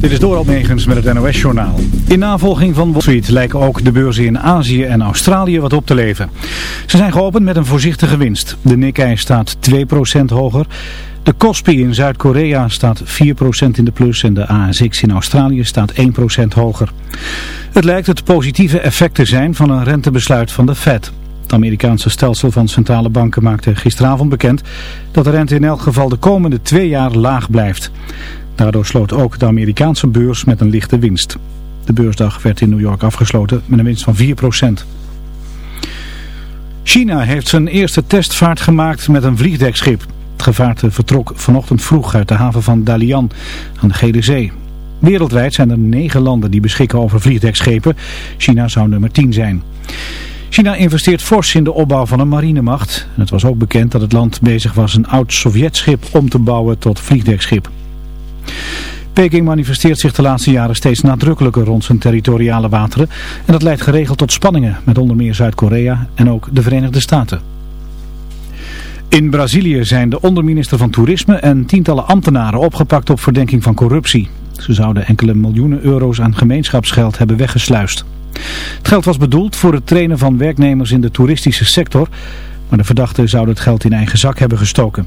Dit is Doral Megens met het NOS-journaal. In navolging van Wall Street lijken ook de beurzen in Azië en Australië wat op te leven. Ze zijn geopend met een voorzichtige winst. De Nikkei staat 2% hoger. De Kospi in Zuid-Korea staat 4% in de plus en de ASX in Australië staat 1% hoger. Het lijkt het positieve effect te zijn van een rentebesluit van de Fed. Het Amerikaanse stelsel van centrale banken maakte gisteravond bekend dat de rente in elk geval de komende twee jaar laag blijft. Daardoor sloot ook de Amerikaanse beurs met een lichte winst. De beursdag werd in New York afgesloten met een winst van 4%. China heeft zijn eerste testvaart gemaakt met een vliegdekschip. Het gevaarte vertrok vanochtend vroeg uit de haven van Dalian aan de Gele Zee. Wereldwijd zijn er negen landen die beschikken over vliegdekschepen. China zou nummer 10 zijn. China investeert fors in de opbouw van een marinemacht. het was ook bekend dat het land bezig was een oud Sovjetschip om te bouwen tot vliegdekschip. Peking manifesteert zich de laatste jaren steeds nadrukkelijker rond zijn territoriale wateren. En dat leidt geregeld tot spanningen met onder meer Zuid-Korea en ook de Verenigde Staten. In Brazilië zijn de onderminister van Toerisme en tientallen ambtenaren opgepakt op verdenking van corruptie. Ze zouden enkele miljoenen euro's aan gemeenschapsgeld hebben weggesluist. Het geld was bedoeld voor het trainen van werknemers in de toeristische sector, maar de verdachten zouden het geld in eigen zak hebben gestoken.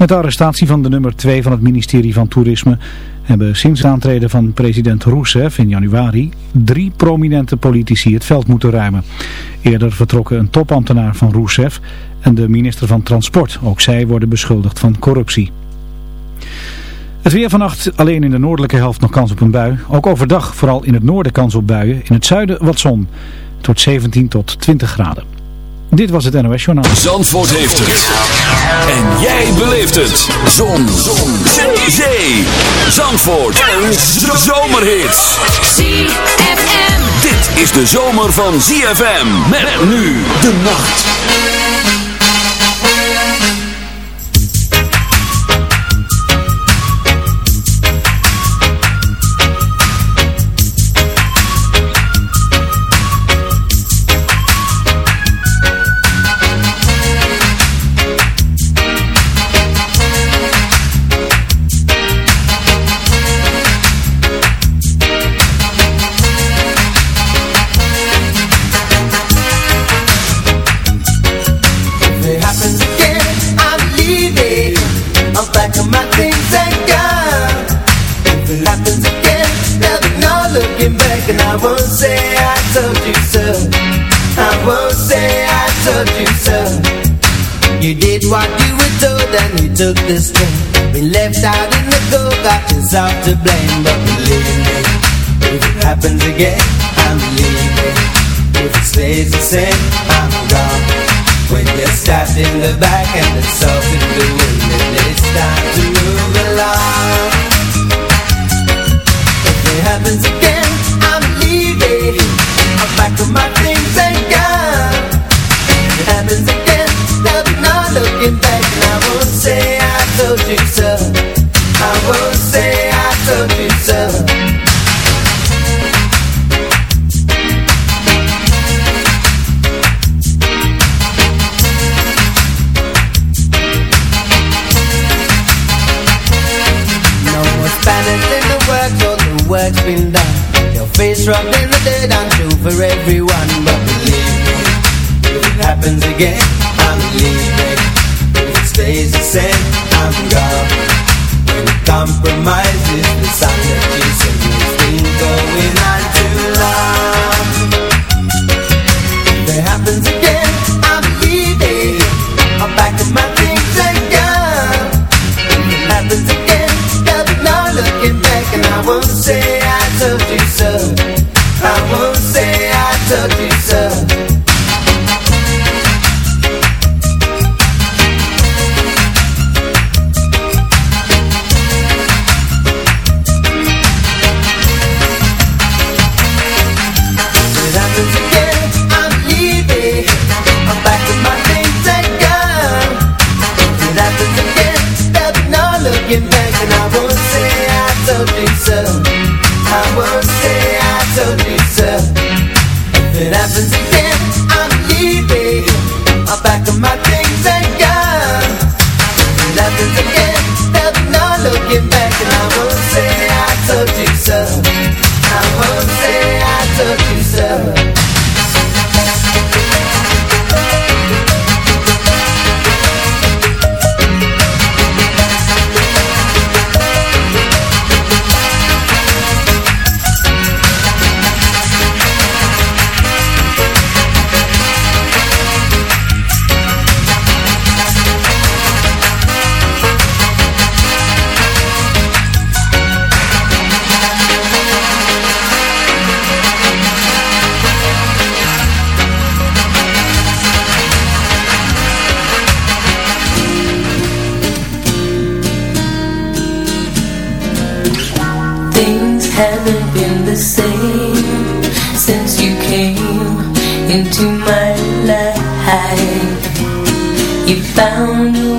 Met de arrestatie van de nummer 2 van het ministerie van Toerisme hebben sinds het aantreden van president Rousseff in januari drie prominente politici het veld moeten ruimen. Eerder vertrokken een topambtenaar van Rousseff en de minister van Transport. Ook zij worden beschuldigd van corruptie. Het weer vannacht alleen in de noordelijke helft nog kans op een bui. Ook overdag vooral in het noorden kans op buien. In het zuiden wat zon. Wordt 17 tot 20 graden. Dit was het NOS Journaal. Zandvoort heeft het. En jij beleeft het. Zon. Zon. Zee. Zandvoort. Een zomerhit. ZFM. Dit is de zomer van ZFM. Met nu de nacht. Took the string Been left out in the cold, got yourself to blame But believe me, if it happens again, I'm leaving. If it stays the same, I'm gone. When you're stabbed in the back and the salt in the wind it's time to move along. If it happens again, I'm leaving. I'll pack up my work's been done. Your face rubbed in the dirt, I'm true for everyone But believe me, if it happens again, I'm leaving. If it stays the same I'm gone. When compromise is the sign that you said It's been going on too long. If it happens again, woman say I told you so. Found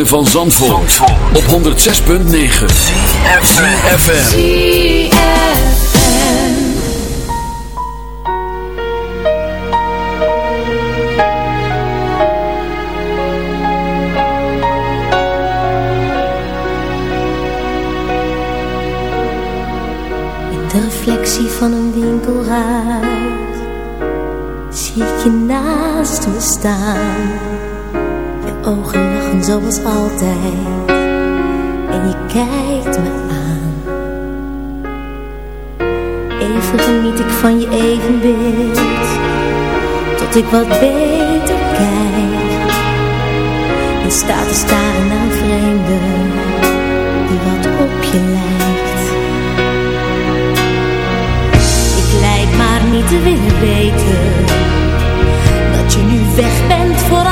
van Zandvoort, op 106.9 CFFM In de reflectie van een winkelruit Zie je naast me staan. Ogen lachen zoals altijd. En je kijkt me aan. Even geniet ik van je evenbeeld. Tot ik wat beter kijk. En sta te staren naar een vreemde Die wat op je lijkt. Ik lijk maar niet te willen weten Dat je nu weg bent voor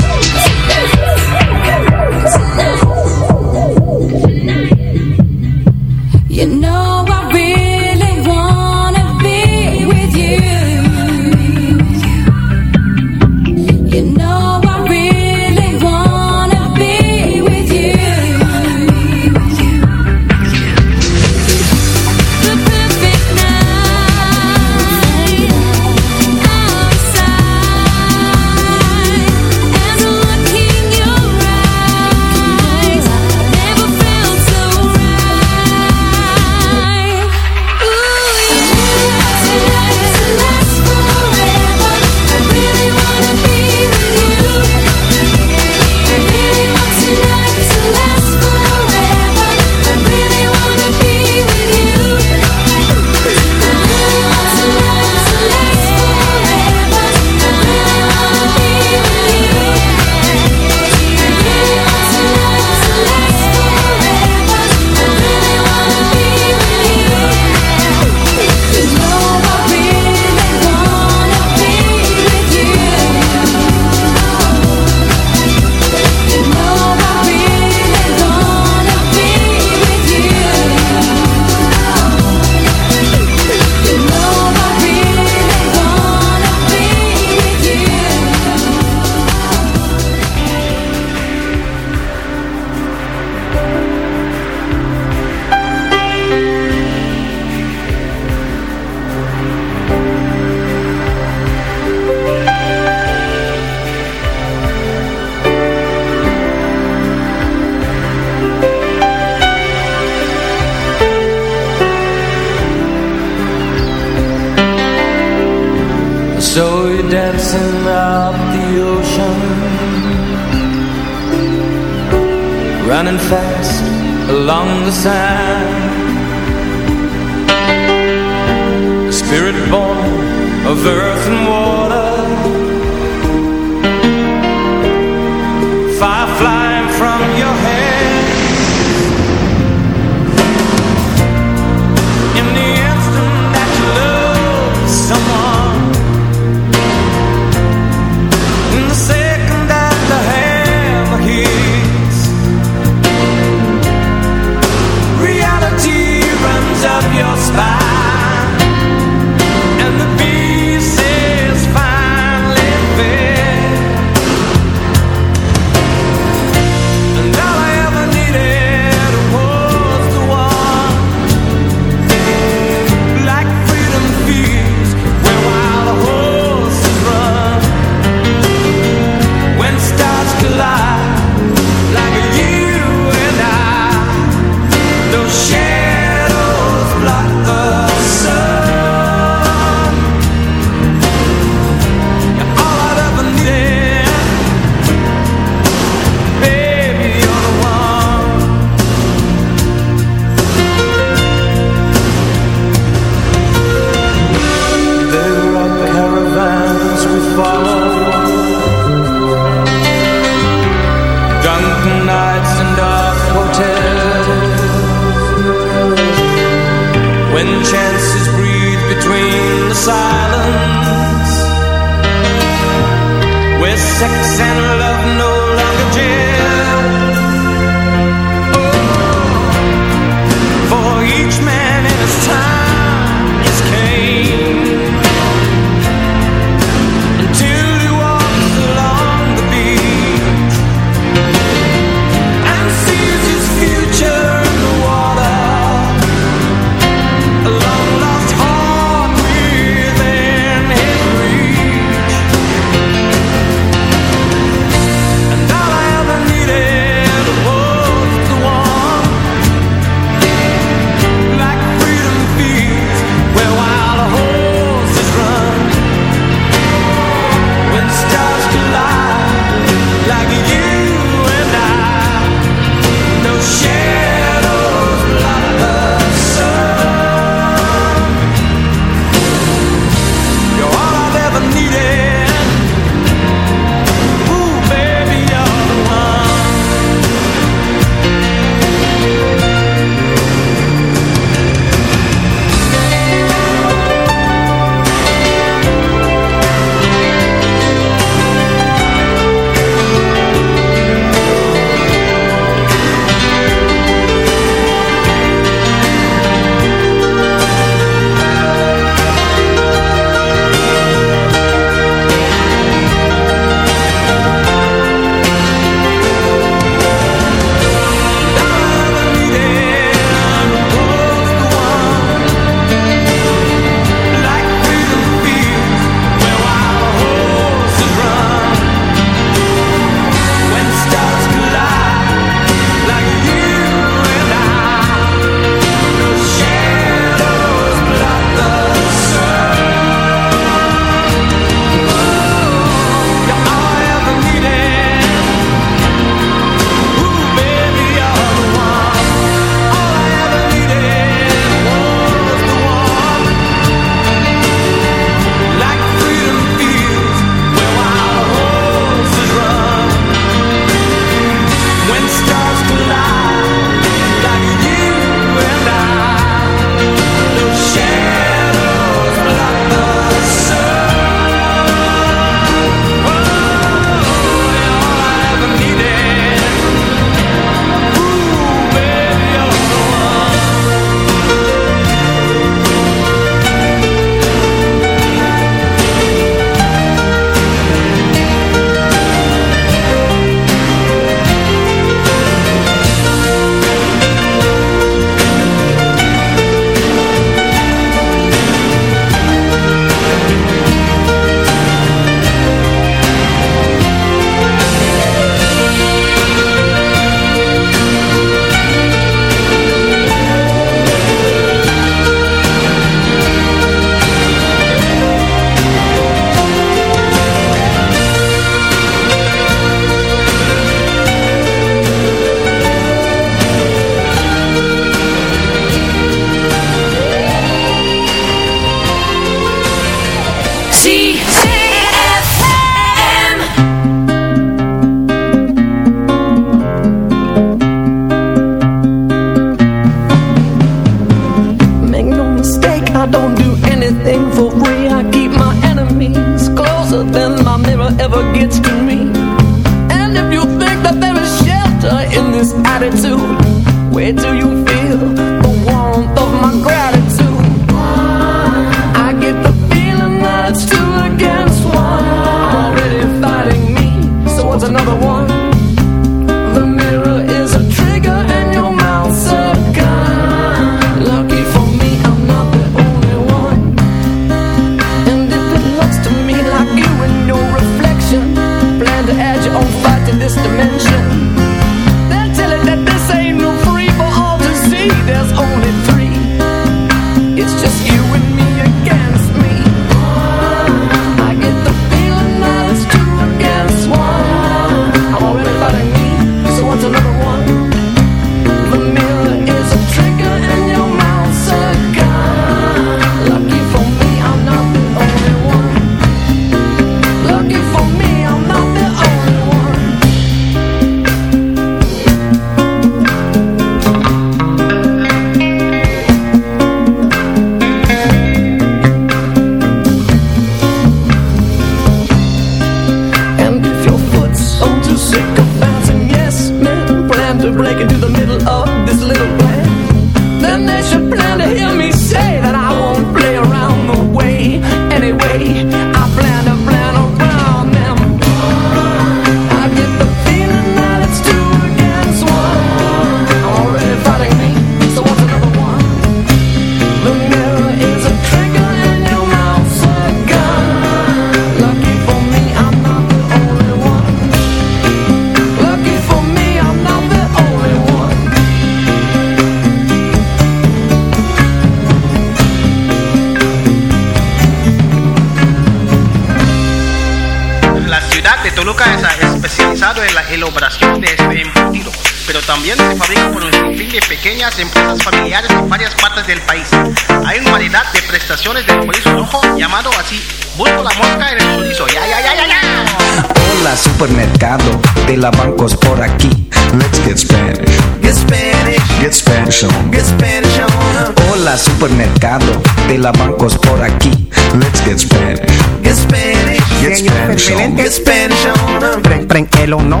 La bancos por aquí. Let's get Spanish. Get Spanish, Get Spanish on. get Spanish on. Preng, preng, el o no.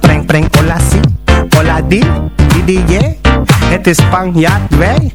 Preng, preng, hola si. Hola di, di, di, yeah. Het is Spanjaard, wij.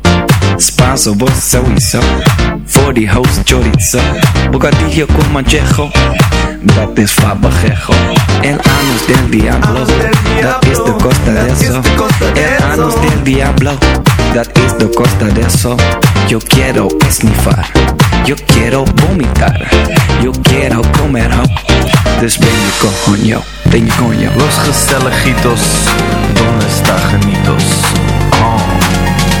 Spanso, vos sowieso. Voor die host chorizo. Bocadillo con manchejo. Dat is fabajejo. El anus del diablo. Dat is de costa de eso. El anus del diablo. Dat is de costa de eso. Yo quiero esnifar. Yo quiero vomitar. Yo quiero comer ho. Dus ben je coño. Ben je coño. Los Gestelejitos, ¿dónde está Janitos? Oh.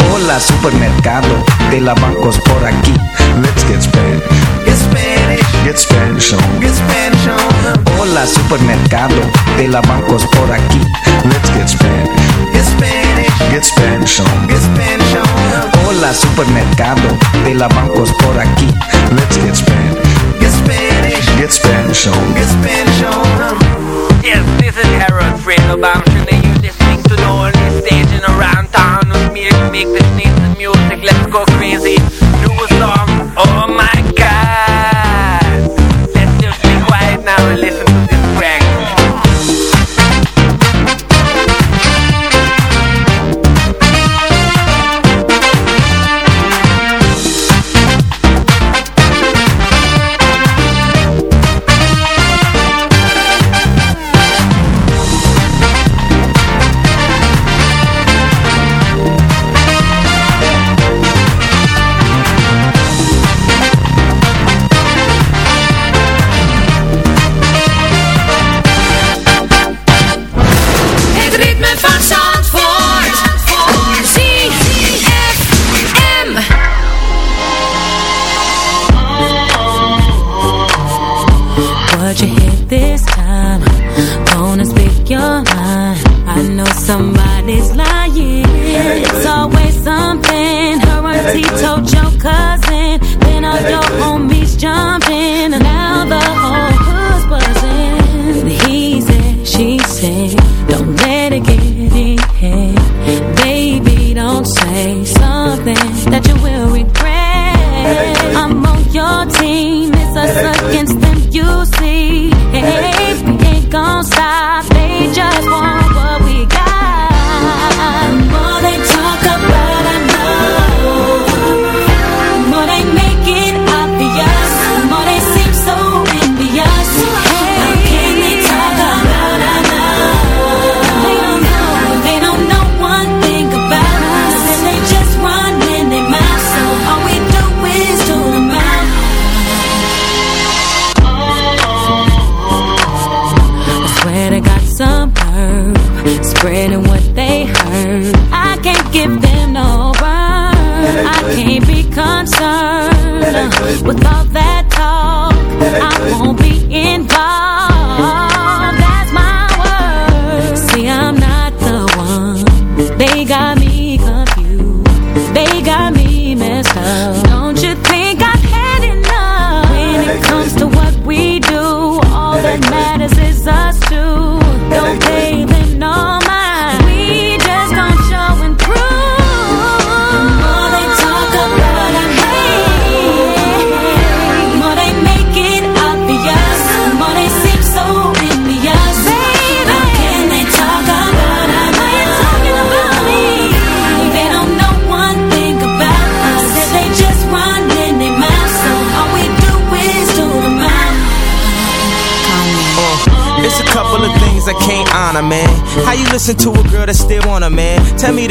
Hola supermercado de la bancos por aquí. Let's get Spanish. Get Spanish, Get Spanish on. get Spanish on. Hola supermercado de la bancos por aquí. Let's get Spanish. Get Spanish, Get Spanish on. get Spanish on. Hola supermercado de la bancos por aquí. Let's get Spanish. Get Spanish, Get Spanish on. get Spanish on. Yes, this is Harold I'm sure that you're listening to the only station around town with me to make this nice music. Let's go crazy.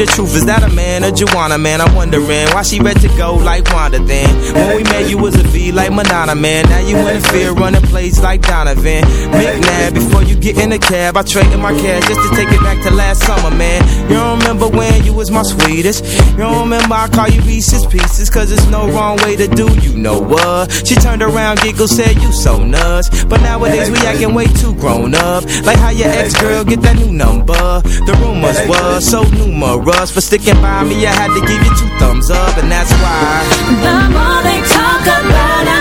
the truth is that a man or Juana, man? I'm wondering why she ready to go like Wanda then. When we met, you was a V like Madonna, man. Now you in fear, running plays like Donovan. McNabb, before you get in a cab, I traded my cash just to take it back to last summer, man. You don't remember when you was my sweetest. You don't remember I call you Reese's Pieces, cause there's no wrong way to do you know what. She turned around, giggled, said, You so nuts. But nowadays, we acting way too grown up. Like how your ex girl get that new number. The rumors was so numerous. Just for sticking by me, I had to give you two thumbs up, and that's why. The more they talk about us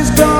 is gone.